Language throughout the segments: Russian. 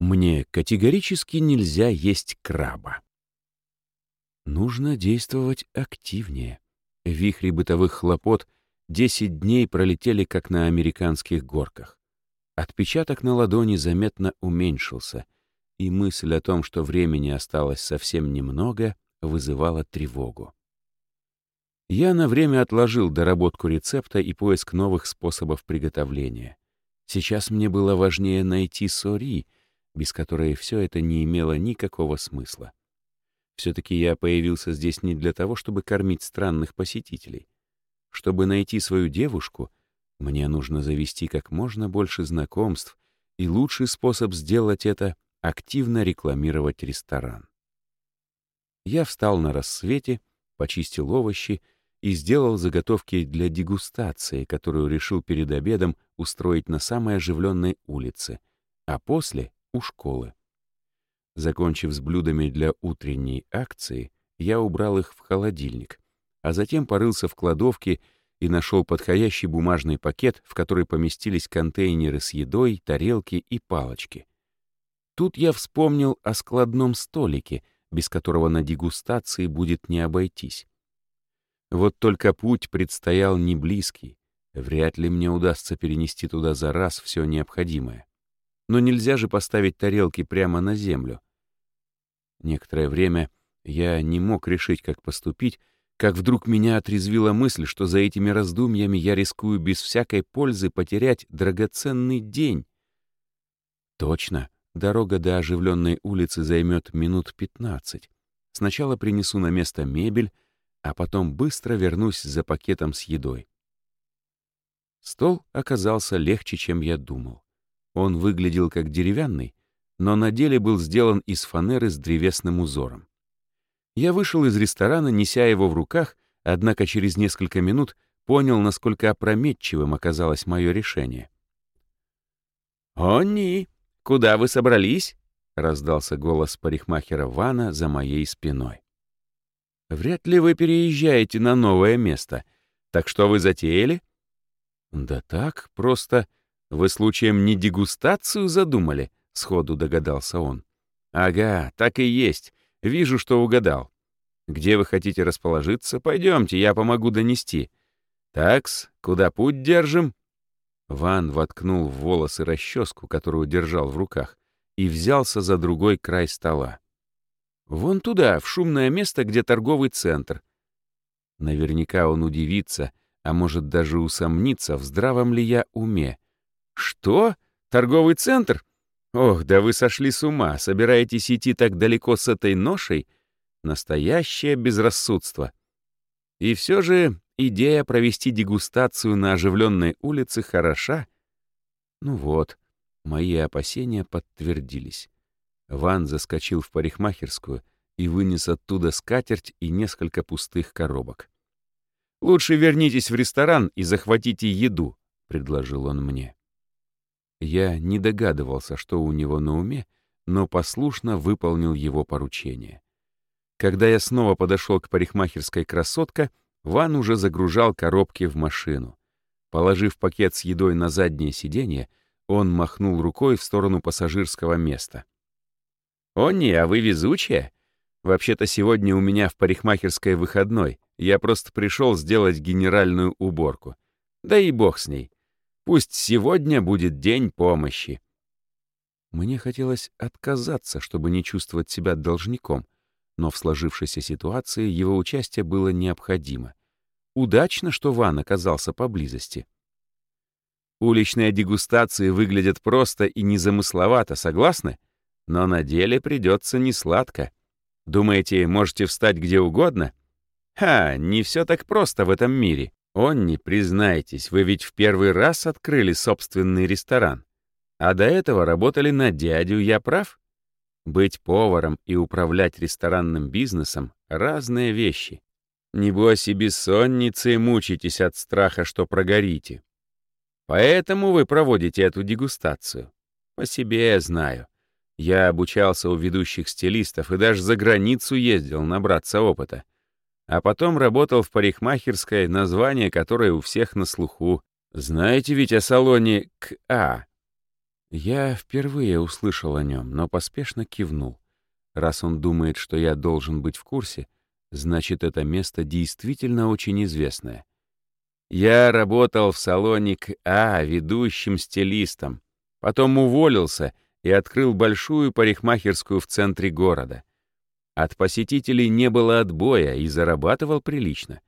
Мне категорически нельзя есть краба. Нужно действовать активнее. В вихре бытовых хлопот 10 дней пролетели, как на американских горках. Отпечаток на ладони заметно уменьшился, и мысль о том, что времени осталось совсем немного, вызывала тревогу. Я на время отложил доработку рецепта и поиск новых способов приготовления. Сейчас мне было важнее найти сори — без которой все это не имело никакого смысла. Все-таки я появился здесь не для того, чтобы кормить странных посетителей. Чтобы найти свою девушку, мне нужно завести как можно больше знакомств, и лучший способ сделать это — активно рекламировать ресторан. Я встал на рассвете, почистил овощи и сделал заготовки для дегустации, которую решил перед обедом устроить на самой оживленной улице, а после у школы. Закончив с блюдами для утренней акции, я убрал их в холодильник, а затем порылся в кладовке и нашел подходящий бумажный пакет, в который поместились контейнеры с едой, тарелки и палочки. Тут я вспомнил о складном столике, без которого на дегустации будет не обойтись. Вот только путь предстоял не близкий. Вряд ли мне удастся перенести туда за раз все необходимое. Но нельзя же поставить тарелки прямо на землю. Некоторое время я не мог решить, как поступить, как вдруг меня отрезвила мысль, что за этими раздумьями я рискую без всякой пользы потерять драгоценный день. Точно, дорога до оживленной улицы займет минут пятнадцать. Сначала принесу на место мебель, а потом быстро вернусь за пакетом с едой. Стол оказался легче, чем я думал. Он выглядел как деревянный, но на деле был сделан из фанеры с древесным узором. Я вышел из ресторана, неся его в руках, однако через несколько минут понял, насколько опрометчивым оказалось мое решение. «Онни, куда вы собрались?» — раздался голос парикмахера Вана за моей спиной. «Вряд ли вы переезжаете на новое место. Так что вы затеяли?» «Да так, просто «Вы случаем не дегустацию задумали?» — сходу догадался он. «Ага, так и есть. Вижу, что угадал. Где вы хотите расположиться? Пойдемте, я помогу донести. Такс, куда путь держим?» Ван воткнул в волосы расческу, которую держал в руках, и взялся за другой край стола. «Вон туда, в шумное место, где торговый центр». Наверняка он удивится, а может даже усомниться, в здравом ли я уме, «Что? Торговый центр? Ох, да вы сошли с ума, собираетесь идти так далеко с этой ношей? Настоящее безрассудство». И все же идея провести дегустацию на оживленной улице хороша. Ну вот, мои опасения подтвердились. Ван заскочил в парикмахерскую и вынес оттуда скатерть и несколько пустых коробок. «Лучше вернитесь в ресторан и захватите еду», — предложил он мне. Я не догадывался, что у него на уме, но послушно выполнил его поручение. Когда я снова подошел к парикмахерской красотке, Ван уже загружал коробки в машину. Положив пакет с едой на заднее сиденье, он махнул рукой в сторону пассажирского места. «О, не, а вы везучая? Вообще-то сегодня у меня в парикмахерской выходной. Я просто пришел сделать генеральную уборку. Да и бог с ней. Пусть сегодня будет день помощи. Мне хотелось отказаться, чтобы не чувствовать себя должником, но в сложившейся ситуации его участие было необходимо. Удачно, что Ван оказался поблизости. Уличные дегустации выглядят просто и незамысловато, согласны? Но на деле придется несладко. Думаете, можете встать где угодно? Ха, не все так просто в этом мире. «Онни, признайтесь, вы ведь в первый раз открыли собственный ресторан, а до этого работали на дядю, я прав? Быть поваром и управлять ресторанным бизнесом — разные вещи. Небось и бессонницей мучитесь от страха, что прогорите. Поэтому вы проводите эту дегустацию. По себе знаю. Я обучался у ведущих стилистов и даже за границу ездил набраться опыта а потом работал в парикмахерской, название которой у всех на слуху. Знаете ведь о салоне КА? Я впервые услышал о нем, но поспешно кивнул. Раз он думает, что я должен быть в курсе, значит, это место действительно очень известное. Я работал в салоне А ведущим стилистом, потом уволился и открыл большую парикмахерскую в центре города. От посетителей не было отбоя и зарабатывал прилично.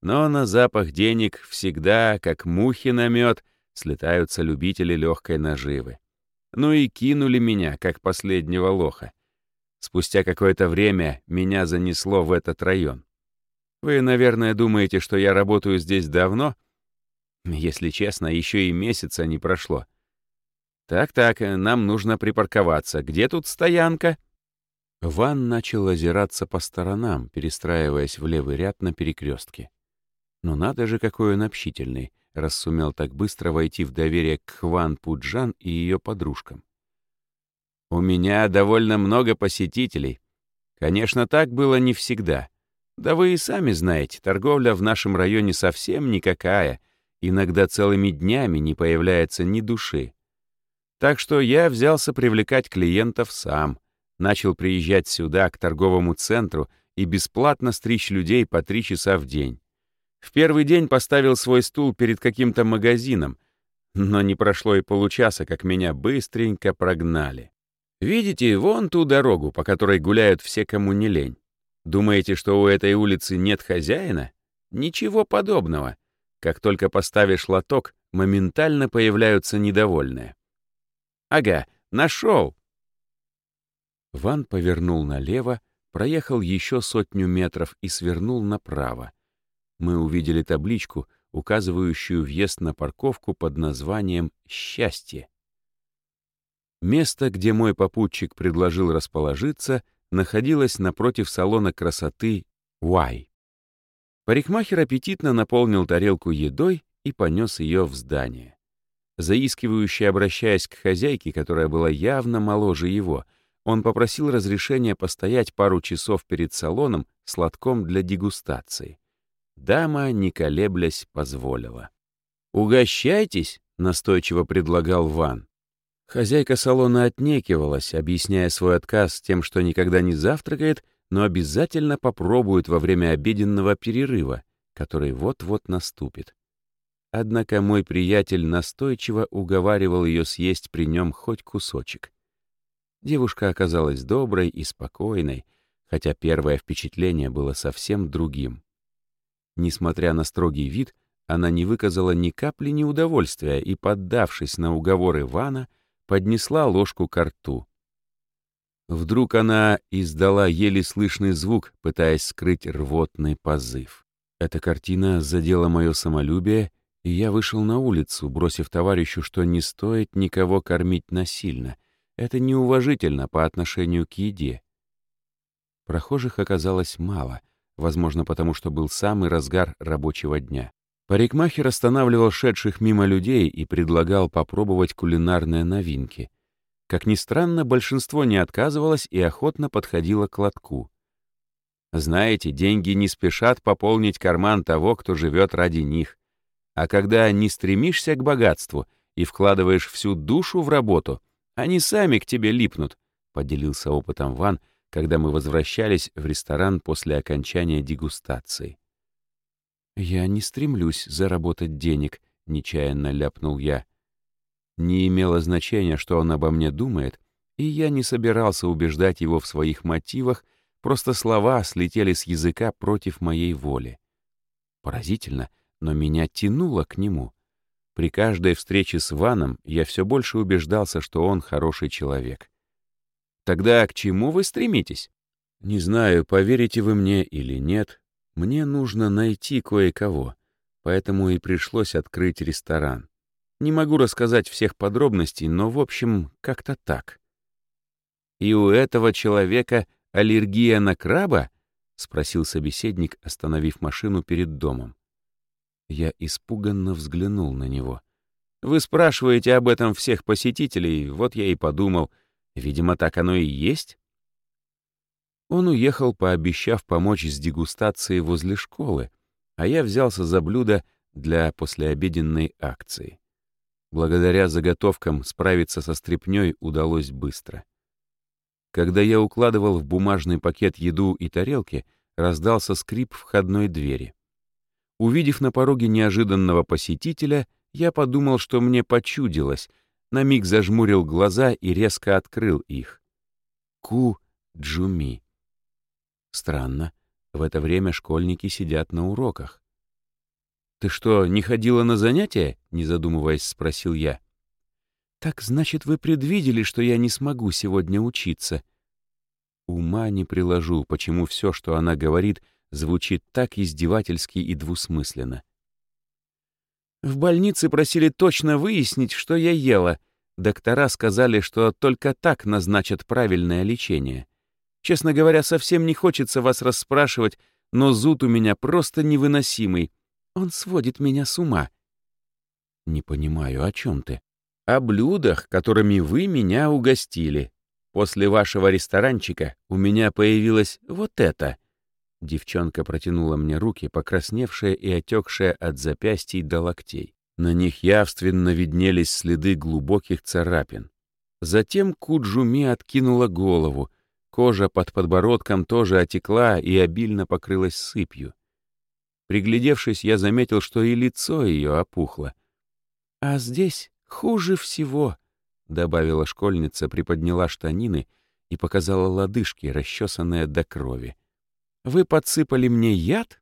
Но на запах денег всегда, как мухи на мед, слетаются любители легкой наживы. Ну и кинули меня, как последнего лоха. Спустя какое-то время меня занесло в этот район. Вы, наверное, думаете, что я работаю здесь давно? Если честно, еще и месяца не прошло. Так-так, нам нужно припарковаться. Где тут стоянка? Ван начал озираться по сторонам, перестраиваясь в левый ряд на перекрестке. Но надо же, какой он общительный, раз сумел так быстро войти в доверие к Хван Пуджан и ее подружкам. «У меня довольно много посетителей. Конечно, так было не всегда. Да вы и сами знаете, торговля в нашем районе совсем никакая, иногда целыми днями не появляется ни души. Так что я взялся привлекать клиентов сам, начал приезжать сюда, к торговому центру, и бесплатно стричь людей по три часа в день. В первый день поставил свой стул перед каким-то магазином, но не прошло и получаса, как меня быстренько прогнали. Видите, вон ту дорогу, по которой гуляют все, кому не лень. Думаете, что у этой улицы нет хозяина? Ничего подобного. Как только поставишь лоток, моментально появляются недовольные. Ага, нашел. Ван повернул налево, проехал еще сотню метров и свернул направо. Мы увидели табличку, указывающую въезд на парковку под названием «Счастье». Место, где мой попутчик предложил расположиться, находилась напротив салона красоты «Уай». Парикмахер аппетитно наполнил тарелку едой и понес ее в здание. Заискивающе обращаясь к хозяйке, которая была явно моложе его, он попросил разрешения постоять пару часов перед салоном с лотком для дегустации. Дама, не колеблясь, позволила. «Угощайтесь», — настойчиво предлагал Ван. Хозяйка салона отнекивалась, объясняя свой отказ тем, что никогда не завтракает, но обязательно попробует во время обеденного перерыва, который вот-вот наступит. Однако мой приятель настойчиво уговаривал ее съесть при нем хоть кусочек. Девушка оказалась доброй и спокойной, хотя первое впечатление было совсем другим. Несмотря на строгий вид, она не выказала ни капли неудовольствия и, поддавшись на уговоры Ивана, поднесла ложку к рту. Вдруг она издала еле слышный звук, пытаясь скрыть рвотный позыв. Эта картина задела мое самолюбие, и я вышел на улицу, бросив товарищу, что не стоит никого кормить насильно. Это неуважительно по отношению к еде. Прохожих оказалось мало, возможно, потому что был самый разгар рабочего дня. Парикмахер останавливал шедших мимо людей и предлагал попробовать кулинарные новинки. Как ни странно, большинство не отказывалось и охотно подходило к лотку. Знаете, деньги не спешат пополнить карман того, кто живет ради них. А когда не стремишься к богатству и вкладываешь всю душу в работу, они сами к тебе липнут, — поделился опытом Ван, когда мы возвращались в ресторан после окончания дегустации. «Я не стремлюсь заработать денег», — нечаянно ляпнул я. Не имело значения, что он обо мне думает, и я не собирался убеждать его в своих мотивах, просто слова слетели с языка против моей воли. Поразительно, но меня тянуло к нему. При каждой встрече с Ваном я все больше убеждался, что он хороший человек. «Тогда к чему вы стремитесь?» «Не знаю, поверите вы мне или нет, мне нужно найти кое-кого, поэтому и пришлось открыть ресторан. Не могу рассказать всех подробностей, но, в общем, как-то так. «И у этого человека аллергия на краба?» — спросил собеседник, остановив машину перед домом. Я испуганно взглянул на него. «Вы спрашиваете об этом всех посетителей, вот я и подумал. Видимо, так оно и есть?» Он уехал, пообещав помочь с дегустацией возле школы, а я взялся за блюдо для послеобеденной акции. Благодаря заготовкам справиться со стряпнёй удалось быстро. Когда я укладывал в бумажный пакет еду и тарелки, раздался скрип входной двери. Увидев на пороге неожиданного посетителя, я подумал, что мне почудилось, на миг зажмурил глаза и резко открыл их. Ку Джуми. Странно, в это время школьники сидят на уроках. «Ты что, не ходила на занятия?» — не задумываясь, спросил я. «Так значит, вы предвидели, что я не смогу сегодня учиться?» Ума не приложу, почему все, что она говорит, звучит так издевательски и двусмысленно. В больнице просили точно выяснить, что я ела. Доктора сказали, что только так назначат правильное лечение. Честно говоря, совсем не хочется вас расспрашивать, но зуд у меня просто невыносимый. Он сводит меня с ума. Не понимаю, о чем ты? О блюдах, которыми вы меня угостили. После вашего ресторанчика у меня появилось вот это. Девчонка протянула мне руки, покрасневшие и отекшие от запястий до локтей. На них явственно виднелись следы глубоких царапин. Затем Куджуми откинула голову. Кожа под подбородком тоже отекла и обильно покрылась сыпью. Приглядевшись, я заметил, что и лицо ее опухло. «А здесь хуже всего», — добавила школьница, приподняла штанины и показала лодыжки, расчесанные до крови. «Вы подсыпали мне яд?»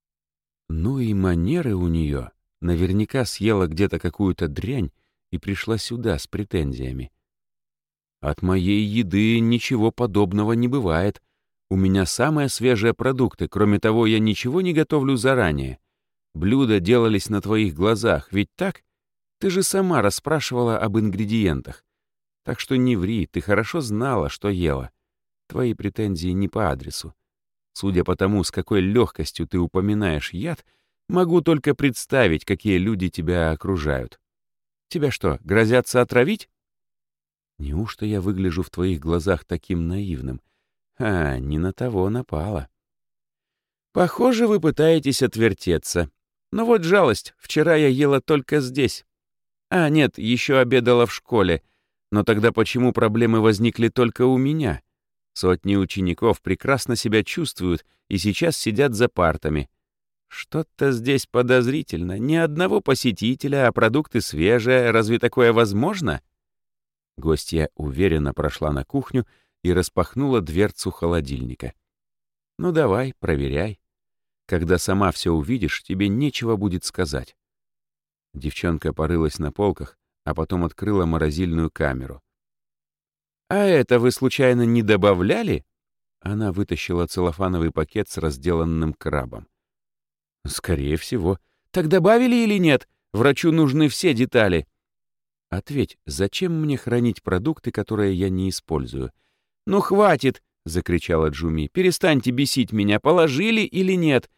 Ну и манеры у нее. Наверняка съела где-то какую-то дрянь и пришла сюда с претензиями. От моей еды ничего подобного не бывает, у меня самые свежие продукты, кроме того, я ничего не готовлю заранее. Блюда делались на твоих глазах, ведь так? Ты же сама расспрашивала об ингредиентах. Так что не ври, ты хорошо знала, что ела. Твои претензии не по адресу. Судя по тому, с какой легкостью ты упоминаешь яд, могу только представить, какие люди тебя окружают. Тебя что, грозятся отравить? Неужто я выгляжу в твоих глазах таким наивным? А, не на того напала. Похоже, вы пытаетесь отвертеться. Но вот жалость, вчера я ела только здесь. А, нет, еще обедала в школе. Но тогда почему проблемы возникли только у меня? Сотни учеников прекрасно себя чувствуют и сейчас сидят за партами. Что-то здесь подозрительно. Ни одного посетителя, а продукты свежие. Разве такое возможно? Гостья уверенно прошла на кухню и распахнула дверцу холодильника. «Ну давай, проверяй. Когда сама все увидишь, тебе нечего будет сказать». Девчонка порылась на полках, а потом открыла морозильную камеру. «А это вы случайно не добавляли?» Она вытащила целлофановый пакет с разделанным крабом. «Скорее всего. Так добавили или нет? Врачу нужны все детали». «Ответь, зачем мне хранить продукты, которые я не использую? «Ну хватит!» — закричала Джуми. «Перестаньте бесить меня, положили или нет?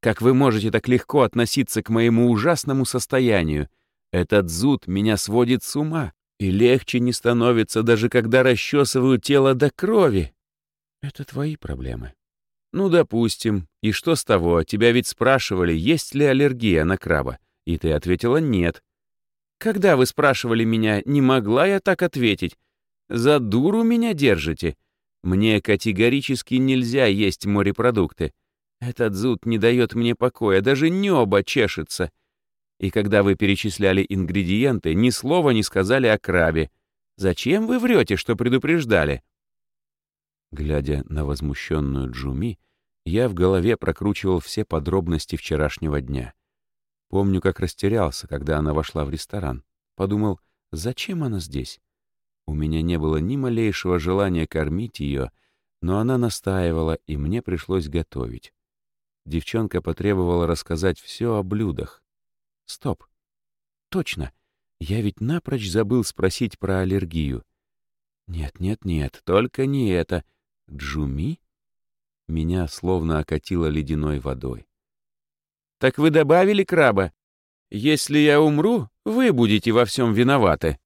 Как вы можете так легко относиться к моему ужасному состоянию? Этот зуд меня сводит с ума, и легче не становится, даже когда расчесываю тело до крови. Это твои проблемы. Ну, допустим. И что с того? Тебя ведь спрашивали, есть ли аллергия на краба, и ты ответила «нет». Когда вы спрашивали меня, не могла я так ответить? За дуру меня держите? Мне категорически нельзя есть морепродукты. Этот зуд не дает мне покоя, даже небо чешется. И когда вы перечисляли ингредиенты, ни слова не сказали о крабе. Зачем вы врете, что предупреждали?» Глядя на возмущенную Джуми, я в голове прокручивал все подробности вчерашнего дня. Помню, как растерялся, когда она вошла в ресторан. Подумал, зачем она здесь? У меня не было ни малейшего желания кормить ее, но она настаивала, и мне пришлось готовить. Девчонка потребовала рассказать все о блюдах. Стоп. Точно. Я ведь напрочь забыл спросить про аллергию. Нет, нет, нет, только не это. Джуми? Меня словно окатило ледяной водой. Так вы добавили краба? Если я умру, вы будете во всем виноваты.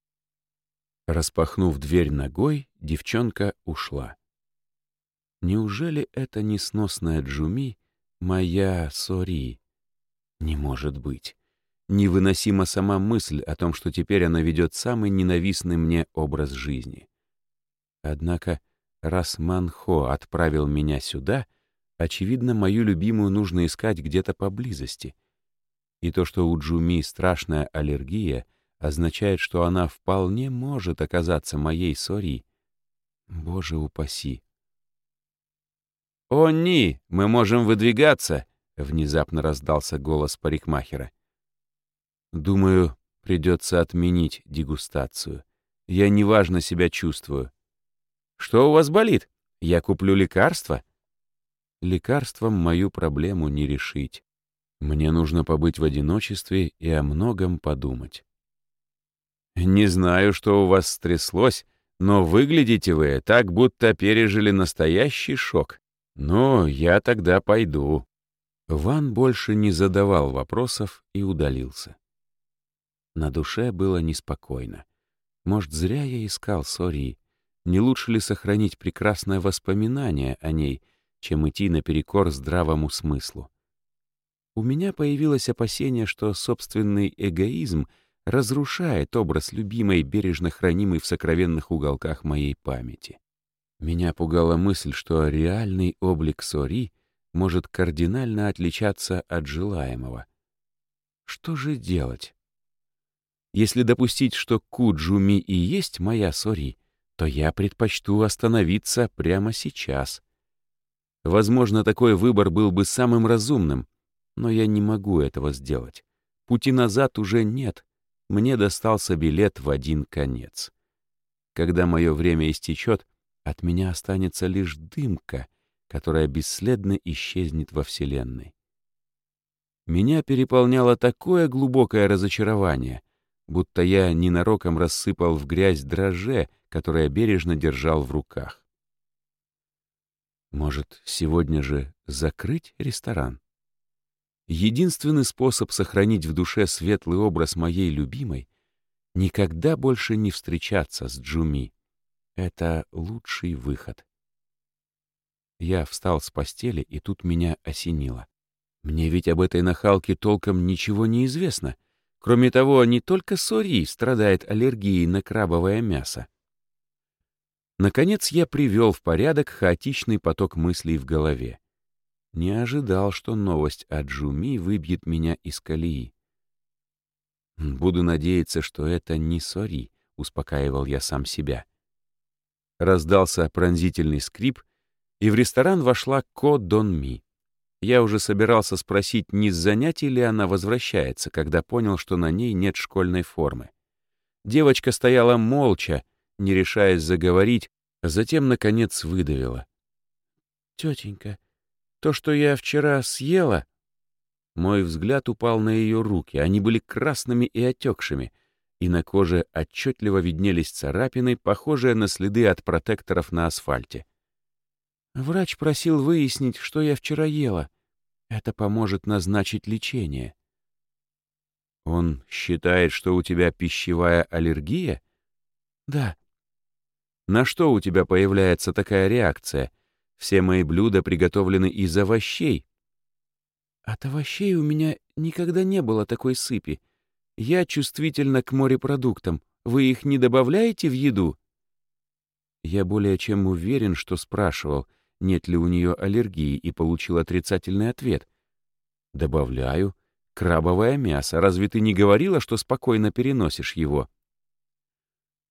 Распахнув дверь ногой, девчонка ушла. Неужели это несносная Джуми моя Сори? Не может быть. Невыносима сама мысль о том, что теперь она ведет самый ненавистный мне образ жизни. Однако, раз Манхо отправил меня сюда, очевидно, мою любимую нужно искать где-то поблизости. И то, что у Джуми страшная аллергия, означает, что она вполне может оказаться моей Сори. Боже упаси! «О, Ни, мы можем выдвигаться!» — внезапно раздался голос парикмахера. «Думаю, придется отменить дегустацию. Я неважно себя чувствую. Что у вас болит? Я куплю лекарство?» Лекарством мою проблему не решить. Мне нужно побыть в одиночестве и о многом подумать. «Не знаю, что у вас стряслось, но выглядите вы так, будто пережили настоящий шок. «Ну, я тогда пойду». Ван больше не задавал вопросов и удалился. На душе было неспокойно. Может, зря я искал Сори. Не лучше ли сохранить прекрасное воспоминание о ней, чем идти наперекор здравому смыслу? У меня появилось опасение, что собственный эгоизм разрушает образ любимой, бережно хранимой в сокровенных уголках моей памяти. Меня пугала мысль, что реальный облик Сори может кардинально отличаться от желаемого. Что же делать? Если допустить, что Куджуми и есть моя Сори, то я предпочту остановиться прямо сейчас. Возможно, такой выбор был бы самым разумным, но я не могу этого сделать. Пути назад уже нет. Мне достался билет в один конец. Когда мое время истечет, от меня останется лишь дымка, которая бесследно исчезнет во Вселенной. Меня переполняло такое глубокое разочарование, будто я ненароком рассыпал в грязь дрожже, которое бережно держал в руках. Может, сегодня же закрыть ресторан? Единственный способ сохранить в душе светлый образ моей любимой — никогда больше не встречаться с Джуми. Это лучший выход. Я встал с постели, и тут меня осенило. Мне ведь об этой нахалке толком ничего не известно. Кроме того, не только Сори страдает аллергией на крабовое мясо. Наконец я привел в порядок хаотичный поток мыслей в голове. Не ожидал, что новость о Джуми выбьет меня из колеи. «Буду надеяться, что это не Сори», — успокаивал я сам себя. Раздался пронзительный скрип, и в ресторан вошла Ко Дон Ми. Я уже собирался спросить, не с занятий ли она возвращается, когда понял, что на ней нет школьной формы. Девочка стояла молча, не решаясь заговорить, а затем, наконец, выдавила. «Тетенька, то, что я вчера съела...» Мой взгляд упал на ее руки, они были красными и отекшими, и на коже отчетливо виднелись царапины, похожие на следы от протекторов на асфальте. Врач просил выяснить, что я вчера ела. Это поможет назначить лечение. Он считает, что у тебя пищевая аллергия? Да. На что у тебя появляется такая реакция? Все мои блюда приготовлены из овощей. От овощей у меня никогда не было такой сыпи. Я чувствительна к морепродуктам. Вы их не добавляете в еду? Я более чем уверен, что спрашивал, нет ли у нее аллергии, и получил отрицательный ответ. Добавляю. Крабовое мясо. Разве ты не говорила, что спокойно переносишь его?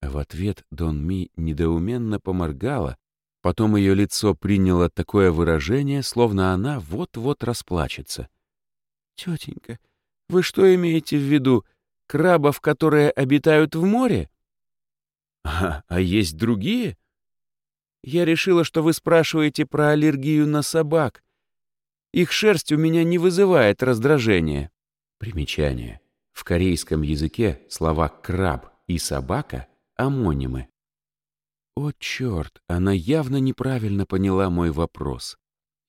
В ответ Дон Ми недоуменно поморгала, потом ее лицо приняло такое выражение, словно она вот-вот расплачется. «Тетенька, вы что имеете в виду? Крабов, которые обитают в море? А, а есть другие? Я решила, что вы спрашиваете про аллергию на собак. Их шерсть у меня не вызывает раздражения. Примечание. В корейском языке слова «краб» и «собака» — амонимы. О, черт, она явно неправильно поняла мой вопрос.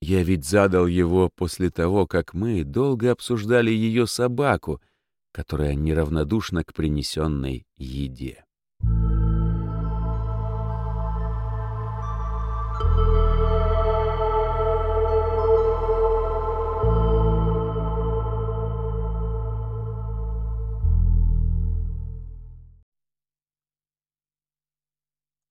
Я ведь задал его после того, как мы долго обсуждали ее собаку, которая неравнодушна к принесенной еде.